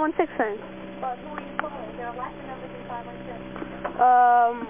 516 who are you calling? Is there a number three five one six? Um,